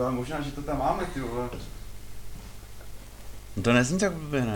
To je možná, že to tam máme, ty vole. No to nezní tak blbě, ne?